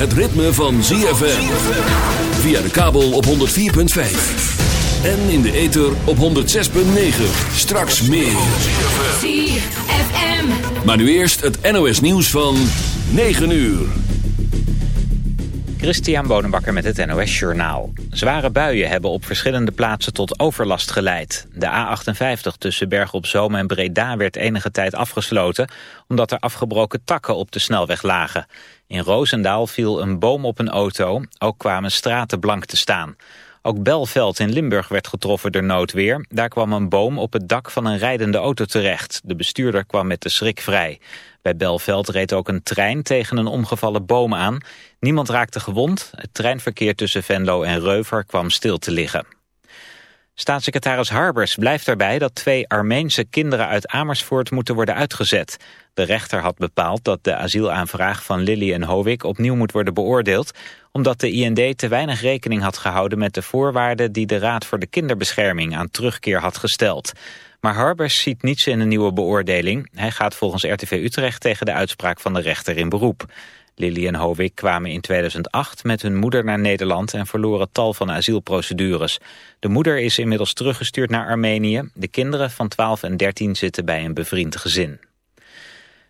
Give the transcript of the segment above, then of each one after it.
het ritme van ZFM. Via de kabel op 104.5. En in de ether op 106.9. Straks meer. ZFM. Maar nu eerst het NOS nieuws van 9 uur. Christian Bonenbakker met het NOS Journaal. Zware buien hebben op verschillende plaatsen tot overlast geleid. De A58 tussen Bergen op Zoom en Breda werd enige tijd afgesloten... omdat er afgebroken takken op de snelweg lagen. In Roosendaal viel een boom op een auto. Ook kwamen straten blank te staan. Ook Belveld in Limburg werd getroffen door noodweer. Daar kwam een boom op het dak van een rijdende auto terecht. De bestuurder kwam met de schrik vrij. Bij Belveld reed ook een trein tegen een omgevallen boom aan. Niemand raakte gewond. Het treinverkeer tussen Venlo en Reuver kwam stil te liggen. Staatssecretaris Harbers blijft erbij dat twee Armeense kinderen uit Amersfoort moeten worden uitgezet. De rechter had bepaald dat de asielaanvraag van Lily en Hovik opnieuw moet worden beoordeeld, omdat de IND te weinig rekening had gehouden met de voorwaarden die de Raad voor de Kinderbescherming aan terugkeer had gesteld. Maar Harbers ziet niets in een nieuwe beoordeling. Hij gaat volgens RTV Utrecht tegen de uitspraak van de rechter in beroep. Lily en Hovik kwamen in 2008 met hun moeder naar Nederland en verloren tal van asielprocedures. De moeder is inmiddels teruggestuurd naar Armenië. De kinderen van 12 en 13 zitten bij een bevriend gezin.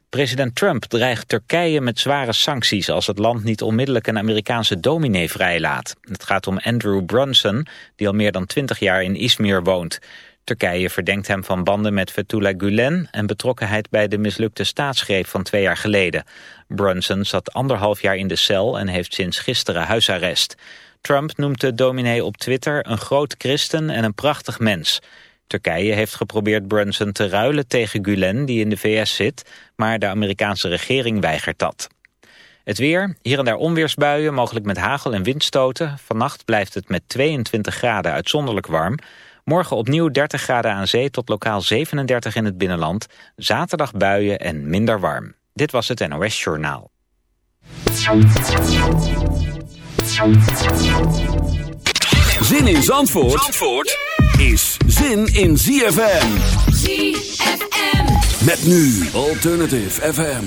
President Trump dreigt Turkije met zware sancties als het land niet onmiddellijk een Amerikaanse dominee vrijlaat. Het gaat om Andrew Brunson, die al meer dan 20 jaar in Izmir woont. Turkije verdenkt hem van banden met Fethullah Gulen en betrokkenheid bij de mislukte staatsgreep van twee jaar geleden. Brunson zat anderhalf jaar in de cel en heeft sinds gisteren huisarrest. Trump noemt de dominee op Twitter een groot christen en een prachtig mens. Turkije heeft geprobeerd Brunson te ruilen tegen Gulen die in de VS zit, maar de Amerikaanse regering weigert dat. Het weer, hier en daar onweersbuien, mogelijk met hagel en windstoten. Vannacht blijft het met 22 graden uitzonderlijk warm. Morgen opnieuw 30 graden aan zee tot lokaal 37 in het binnenland. Zaterdag buien en minder warm. Dit was het NOS Journaal. Zin in Zandvoort, Zandvoort is zin in ZFM. ZFM. Met nu Alternative FM.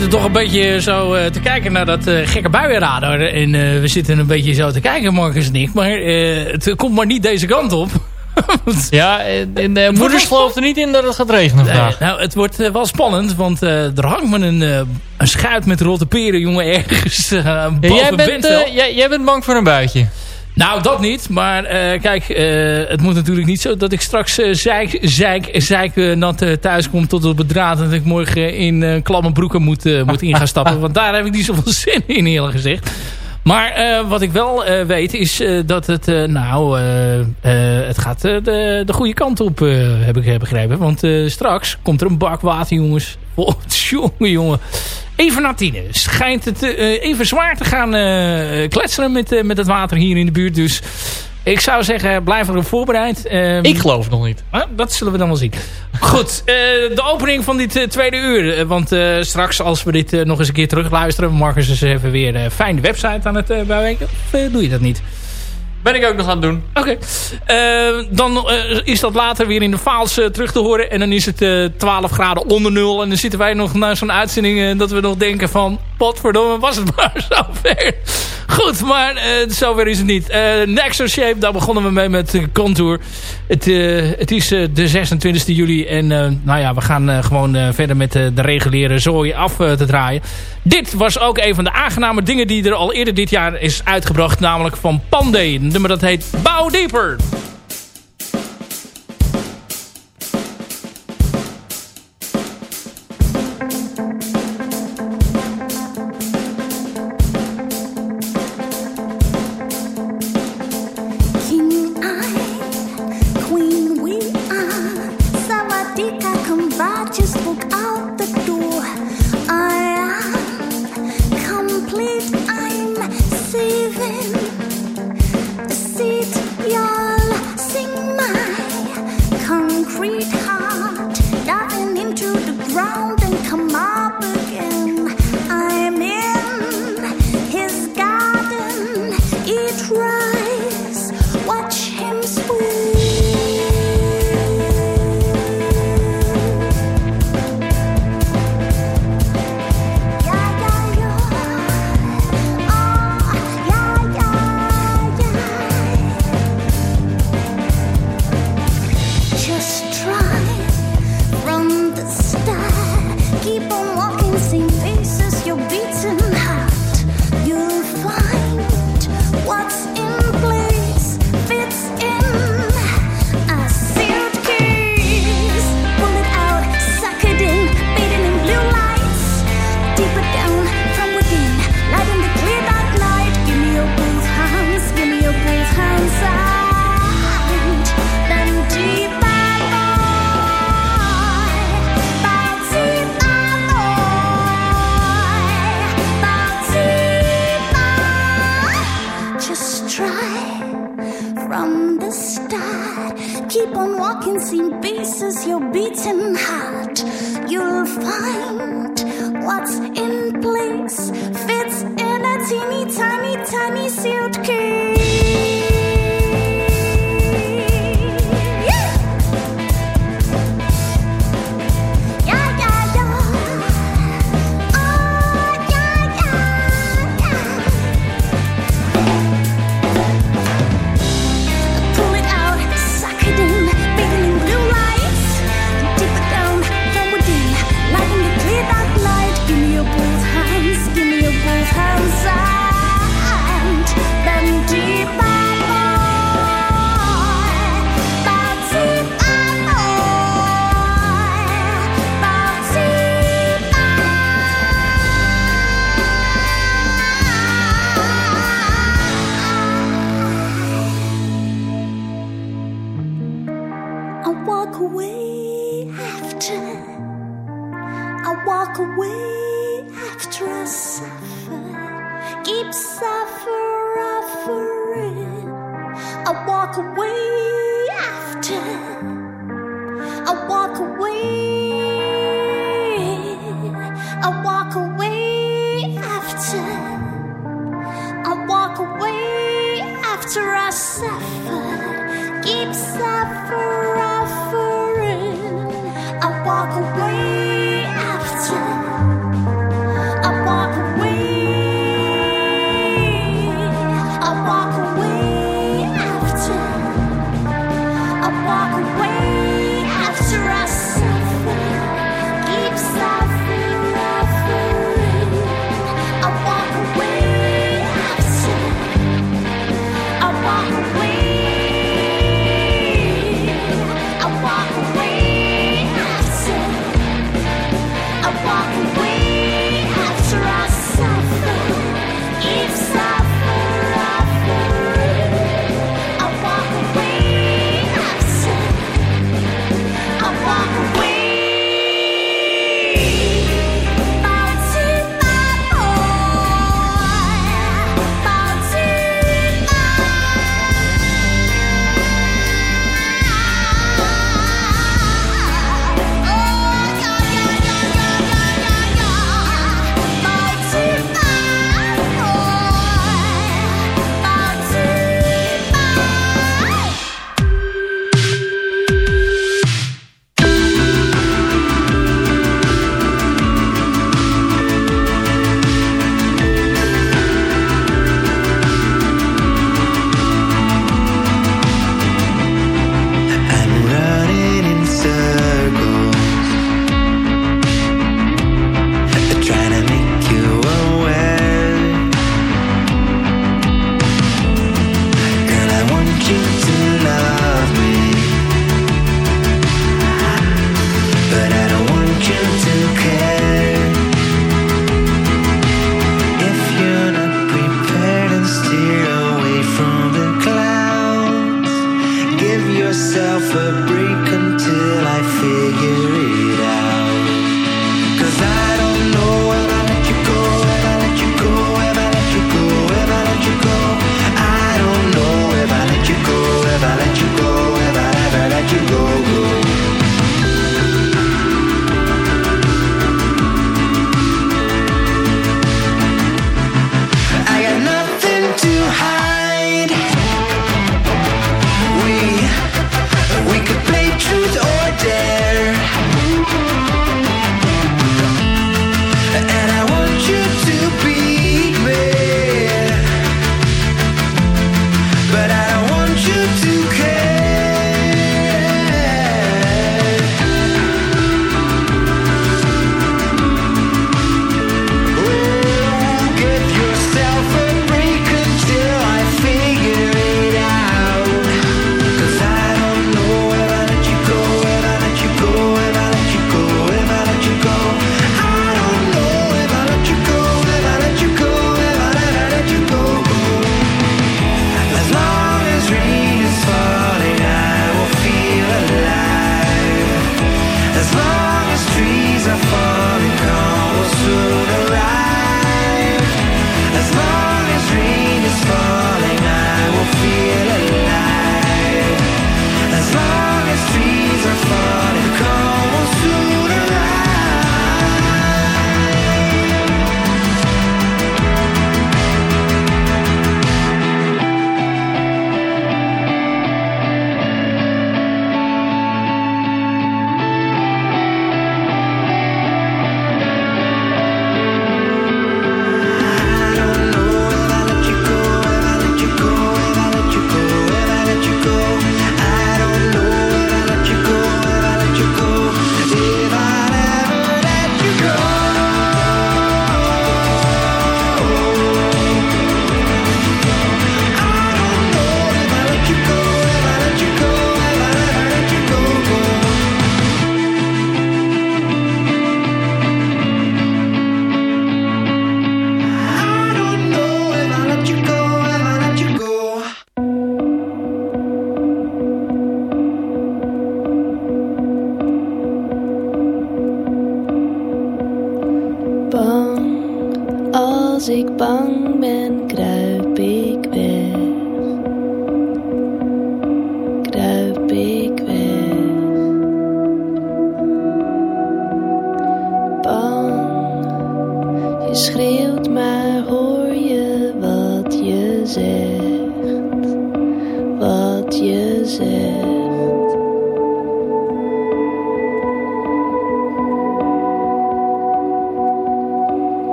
Zitten toch een beetje zo uh, te kijken naar dat uh, gekke buienradar. En uh, we zitten een beetje zo te kijken, Marcus en ik. Maar het komt maar niet deze kant op. ja, en de moeders gelooft er niet in dat het gaat regenen vandaag. nou, het wordt wel spannend, want er hangt me een, een schuit met rotte peren, jongen, ergens ja, jij, bent, jij, jij bent bang voor een buitje. Nou, dat niet. Maar uh, kijk, uh, het moet natuurlijk niet zo dat ik straks uh, zeik, zeik, zeik nat thuis kom tot op het draad. En dat ik morgen in klamme broeken moet, moet in gaan stappen. Want daar heb ik niet zoveel zin in, eerlijk gezegd. Maar uh, wat ik wel uh, weet is uh, dat het, nou, het gaat de, de goede kant op, heb ik begrepen. Want straks komt er een bak water, jongens. Oh, jongen, jongen. Even na schijnt het even zwaar te gaan kletseren met, met het water hier in de buurt. Dus ik zou zeggen, blijf erop voorbereid. Um, ik geloof nog niet. dat zullen we dan wel zien. Goed, uh, de opening van dit uh, tweede uur. Uh, want straks als we dit nog eens een keer terugluisteren... Marcus eens even weer een fijne website aan het bouwen. Of doe je dat niet? Ben ik ook nog aan het doen. Oké. Okay. dan is dat later weer in de faals terug te horen. En dan is het 12 graden onder nul. En dan zitten wij nog naar zo'n uitzending... dat we nog denken van... Potverdomme, was het maar zo ver. Goed, maar zover is het niet. Nexus Shape, daar begonnen we mee met Contour. Het, het is de 26 juli en nou ja, we gaan gewoon verder met de reguliere zooi af te draaien. Dit was ook een van de aangename dingen die er al eerder dit jaar is uitgebracht. Namelijk van Pandey. Nummer dat heet Bouw Dieper. on walking, seeing pieces your beating heart. You'll find what's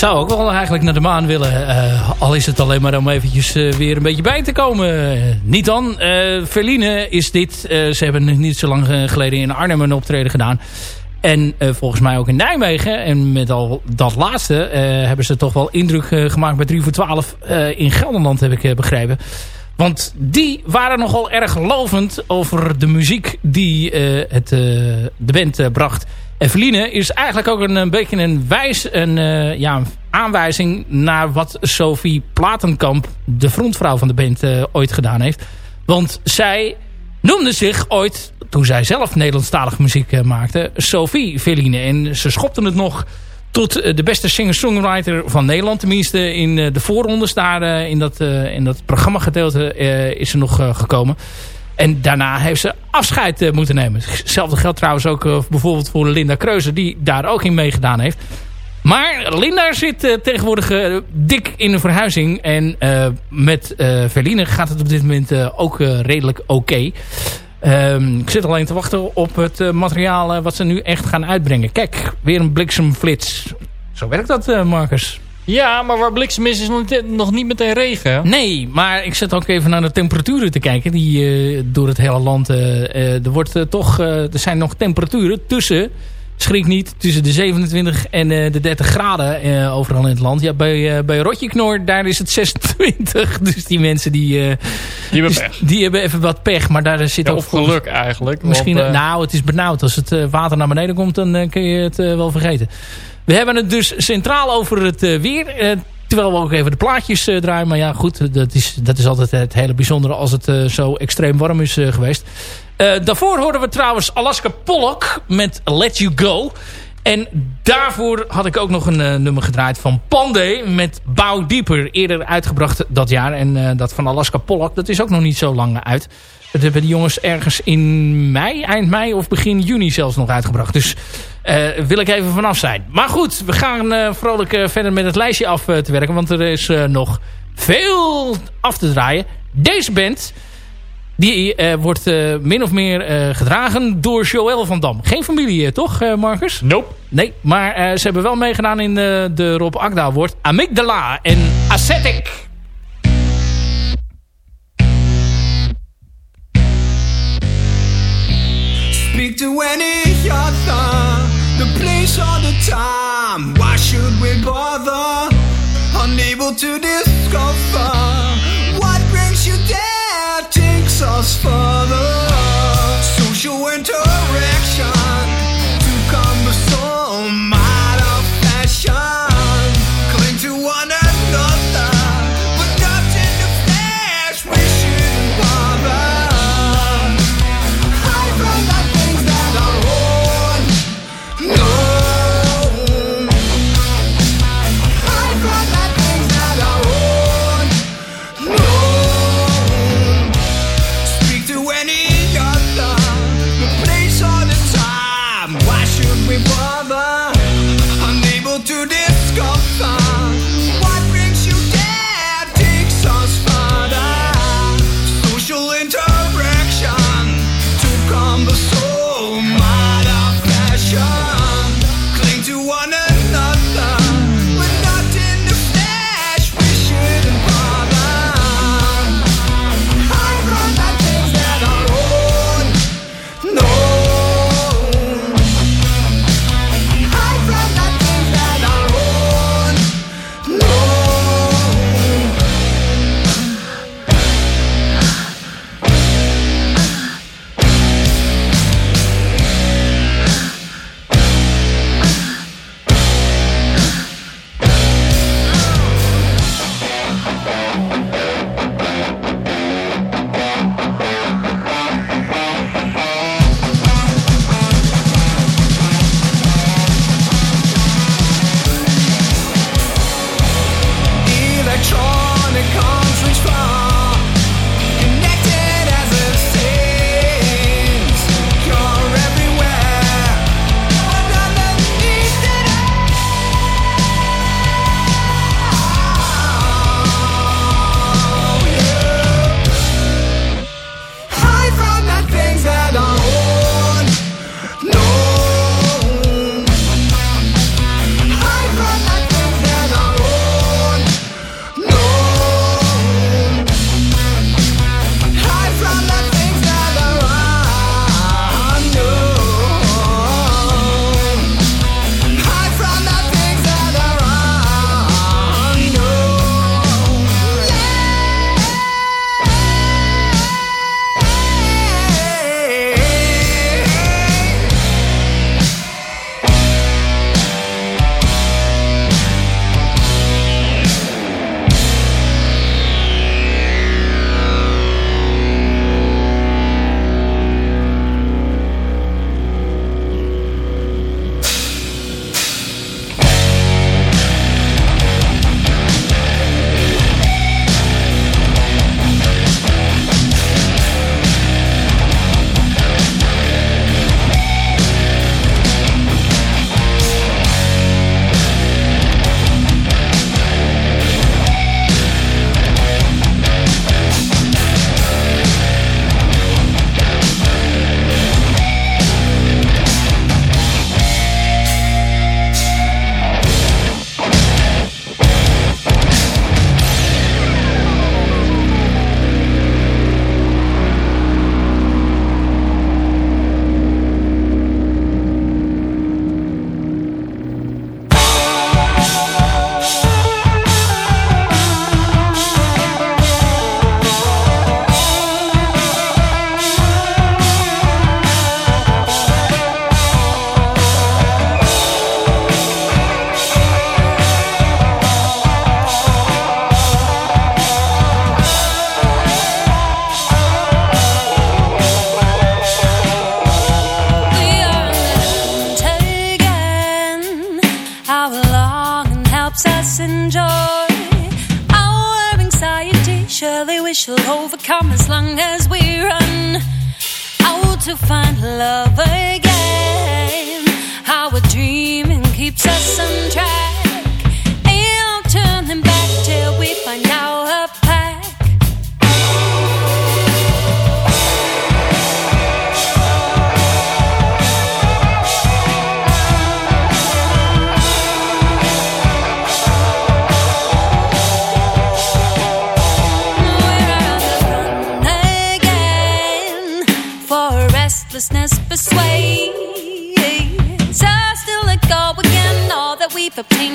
Zou ook wel eigenlijk naar de maan willen. eh, al is het alleen maar om eventjes eh, weer een beetje bij te komen. Niet dan. eh Verline is dit. Ze hebben niet zo lang geleden in Arnhem een optreden gedaan. En volgens mij ook in Nijmegen. En met al dat laatste hebben ze toch wel indruk gemaakt bij 3 voor 12 eh, in Gelderland heb ik begrepen. Want die waren nogal erg lovend over de muziek die het, de band bracht. En Verline is eigenlijk ook een, beetje een, wijs, een, eh, ja, een aanwijzing naar wat Sophie Platenkamp, de frontvrouw van de band, eh, ooit gedaan heeft. Want zij noemde zich ooit, toen zij zelf Nederlandstalige muziek eh, maakte, Sophie Verline. En ze schopte het nog tot de beste singer-songwriter van Nederland. Tenminste in de voorrondes daar in, dat, in dat programmagedeelte eh, is ze nog gekomen. En daarna heeft ze afscheid eh, moeten nemen. Hetzelfde geldt trouwens ook eh, bijvoorbeeld voor Linda Kreuzer... die daar ook in meegedaan heeft. Maar Linda zit eh, tegenwoordig dik in de verhuizing. En met Verline gaat het op dit moment ook redelijk oké. Ehm, ik zit alleen te wachten op het materiaal wat ze nu echt gaan uitbrengen. Kijk, weer een bliksemflits. Zo werkt dat, Marcus. Ja, maar waar bliksem is, is nog niet, nog niet meteen regen. Nee, maar ik zit ook even naar de temperaturen te kijken. Die eh, door het hele land... eh, eh, er, wordt, toch, er zijn nog temperaturen tussen... Schrik niet, tussen de 27 en de 30 graden overal in het land. Ja, bij, bij Rotjeknoor, daar is het 26. Dus die mensen die, Die hebben dus pech. die hebben even wat pech. Maar daar zit Ja, ook of geluk eigenlijk. Misschien, want, nou, het is benauwd. Als het water naar beneden komt, dan kun je het wel vergeten. We hebben het dus centraal over het eh, weer. eh, terwijl we ook even de plaatjes eh, draaien. Maar ja, goed, dat is, dat is altijd het hele bijzondere als het zo extreem warm is geweest. Daarvoor hoorden we trouwens Alaska Pollock met Let You Go. En daarvoor had ik ook nog een nummer gedraaid van Pandey met Bouw Dieper. Eerder uitgebracht dat jaar. En dat van Alaska Pollock, dat is ook nog niet zo lang uit. Dat hebben die jongens ergens in mei, eind mei of begin juni zelfs nog uitgebracht. Dus eh, wil ik even vanaf zijn. Maar goed, we gaan eh, vrolijk eh, verder met het lijstje af te werken. Want er is nog veel af te draaien. Deze band... Die wordt min of meer gedragen door Joël van Dam. Geen familie, toch, Marcus? Nope. Nee, maar ze hebben wel meegedaan in de Rob Agda Award. Amygdala en Ascetic. To any other, the place or the time. Why should we bother? Unable to discover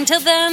until then.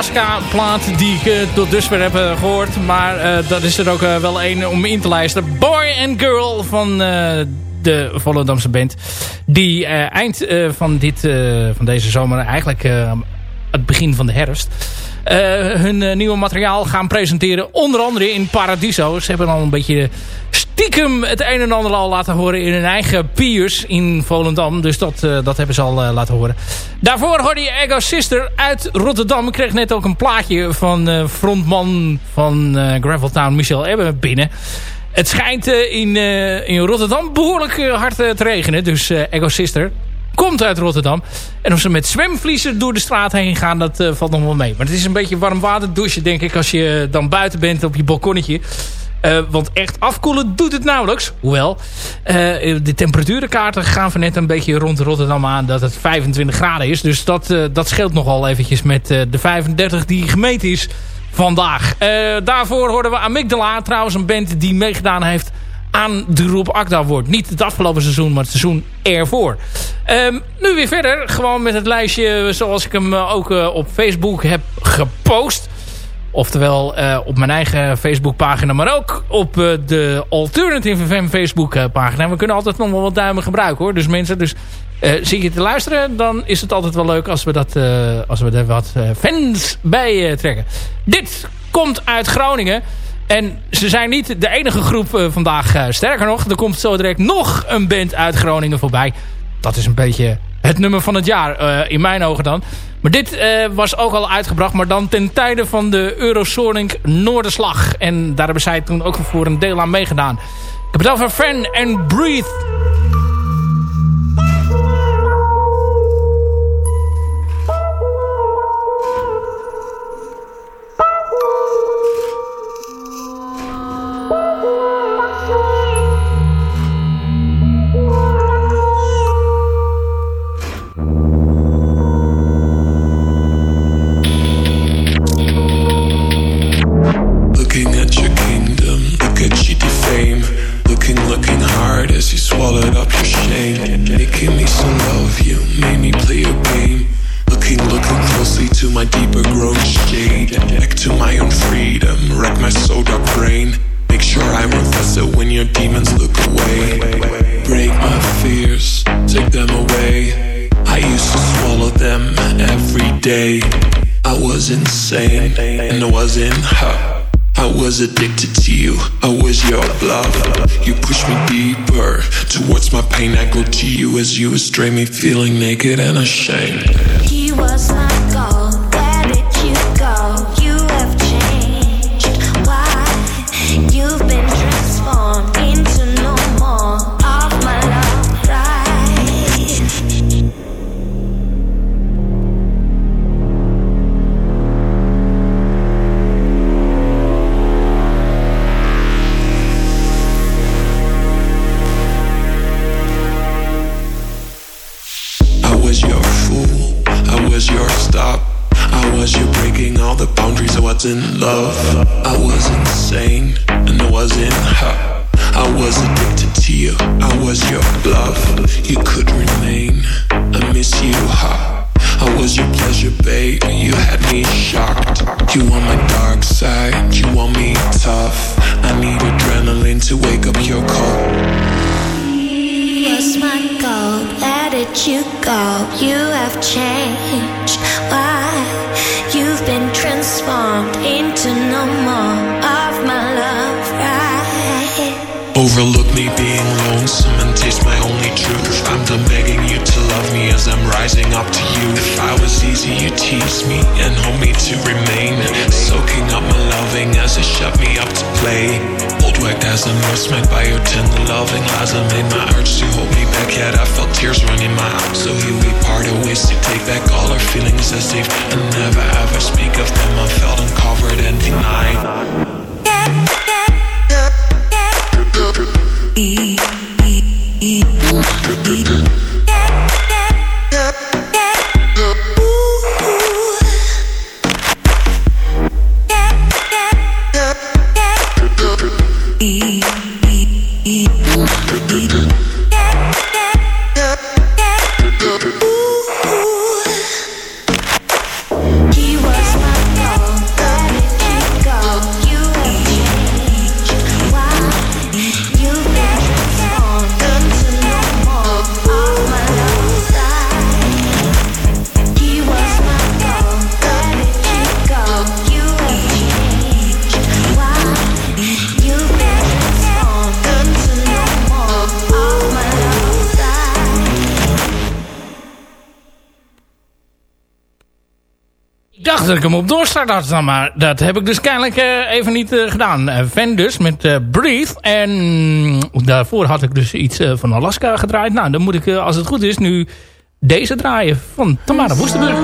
Alaska-plaat die ik eh, tot dusver heb eh, gehoord. Maar eh, dat is er ook wel één om in te lijsten. Boy and Girl van de Volendamse band. Die eind van, dit, van deze zomer, eigenlijk het begin van de herfst... hun nieuwe materiaal gaan presenteren. Onder andere in Paradiso. Ze hebben al een beetje stiekem het een en ander al laten horen in hun eigen piers in Volendam. Dus dat, eh, dat hebben ze al eh, laten horen. Daarvoor hoorde je Ego Sister uit Rotterdam. Ik kreeg net ook een plaatje van eh, frontman van Graveltown, Michel Ebbe, binnen. Het schijnt in, in Rotterdam behoorlijk eh, hard te regenen. Dus Ego Sister komt uit Rotterdam. En of ze met zwemvliezen door de straat heen gaan, dat valt nog wel mee. Maar het is een beetje warm water douchen, denk ik, als je dan buiten bent op je balkonnetje. Eh, want echt afkoelen doet het nauwelijks. Hoewel, eh, de temperaturenkaarten gaan van net een beetje rond Rotterdam aan dat het 25 graden is. Dus dat, eh, dat scheelt nogal eventjes met de 35 die gemeten is vandaag. Daarvoor hoorden we Amygdala, trouwens een band die meegedaan heeft aan de Roep Akda wordt. Niet het afgelopen seizoen, maar het seizoen ervoor. Ehm, nu weer verder, gewoon met het lijstje zoals ik hem ook op Facebook heb gepost. Oftewel eh, op mijn eigen Facebookpagina, maar ook op eh, de Alternative FM Facebookpagina. We kunnen altijd nog wel wat duimen gebruiken hoor. Dus mensen, dus, eh, zit je te luisteren, dan is het altijd wel leuk als we, dat, eh, als we er wat eh, fans bij eh, trekken. Dit komt uit Groningen. En ze zijn niet de enige groep eh, vandaag. eh, sterker nog, er komt zo direct nog een band uit Groningen voorbij. Dat is een beetje het nummer van het jaar, eh, in mijn ogen dan. Maar dit eh, was ook al uitgebracht, maar dan ten tijde van de Eurosonic Noorderslag. En daar hebben zij toen ook voor een deel aan meegedaan. Ik heb het over Fan and Breathe. My deeper grown shade. Back to my own freedom, wreck my soul dark brain. Make sure I'm it when your demons look away. Break my fears, take them away. I used to swallow them every day. I was insane and I was in her. I was addicted to you, I was your love. You pushed me deeper towards my pain. I go to you as you astray me, feeling naked and ashamed. He was my goal. ik hem op doorstart had nou, maar. Dat heb ik dus kennelijk eh, even niet eh, gedaan. Eh, uh, Van dus met Breathe. En mm, daarvoor had ik dus iets van Alaska gedraaid. Nou, dan moet ik, als het goed is, nu deze draaien van Tamara Woestenburg.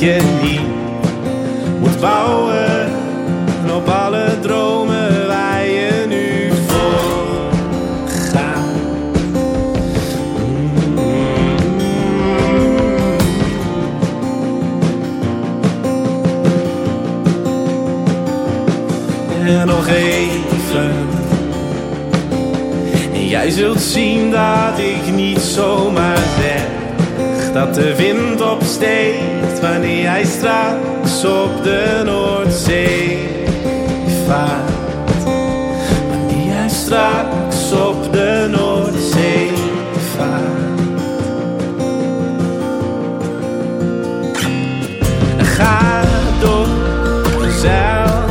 Je niet moet bouwen op alle dromen waar je nu voor gaat. En nog even. En jij zult zien dat ik niet zomaar zeg dat de wind opsteekt wanneer jij straks op de Noordzee vaart. Wanneer jij straks op de Noordzee vaart. Ga door de zeil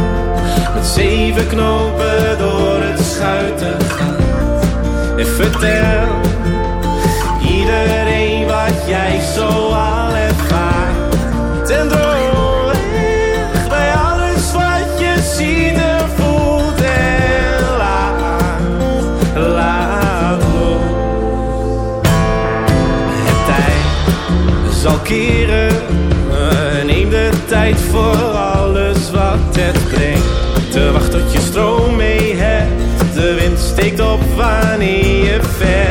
met zeven knopen door het schuitengat. En vertel Eh, Neem de tijd voor alles wat het brengt. Te wachten tot je stroom mee hebt. De wind steekt op wanneer je verder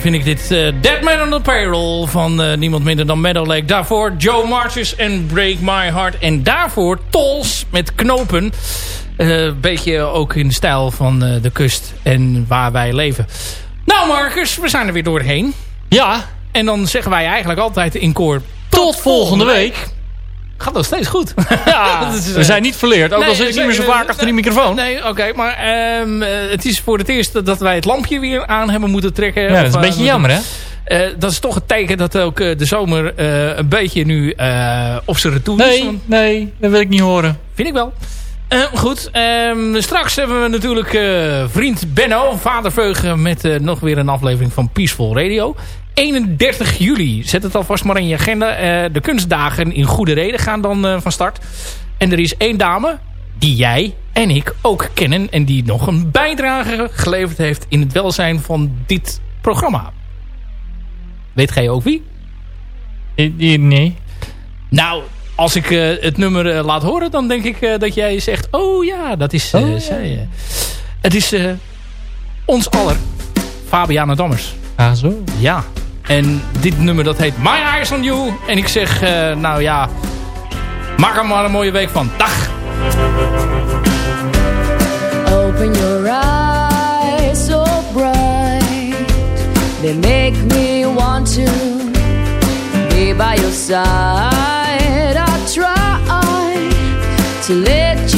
vind ik dit. eh, Dead Man on the Payroll van eh, niemand minder dan Meadow Lake. Daarvoor Joe Marches en Break My Heart. En daarvoor Tols met knopen. Een beetje ook in de stijl van eh, de kust en waar wij leven. Nou Marcus, we zijn er weer doorheen. Ja. En dan zeggen wij eigenlijk altijd in koor... Tot volgende week. Gaat nog steeds goed. Ja, is, eh, we zijn niet verleerd. Ook al zit ik niet meer zo vaak achter die microfoon. Nee, oké. maar ehm, eh, het is voor het eerst dat wij het lampje weer aan hebben moeten trekken. Ja, dat is een beetje jammer, hè? eh, dat is toch het teken dat ook de zomer een beetje nu op zijn retour is. Nee, nee, dat wil ik niet horen. Vind ik wel. Eh, goed, ehm, straks hebben we natuurlijk eh, vriend Benno, vader Veugen... met eh, nog weer een aflevering van Peaceful Radio. 31 juli, zet het alvast maar in je agenda. De kunstdagen in Goede Reden gaan dan van start. En er is één dame die jij en ik ook kennen... en die nog een bijdrage geleverd heeft in het welzijn van dit programma. Weet jij ook wie? Nee. Nou, als ik eh, het nummer eh, laat horen, dan denk ik eh, dat jij zegt... Oh ja, dat is eh, zij. eh. Het is eh, ons aller, Fabiana Dammers. Ah, zo. Ja. En dit nummer dat heet My Eyes on You. En ik zeg, eh, nou ja, maak er maar een mooie week van. Dag! Open your eyes so bright. They make me want to be by your side. to let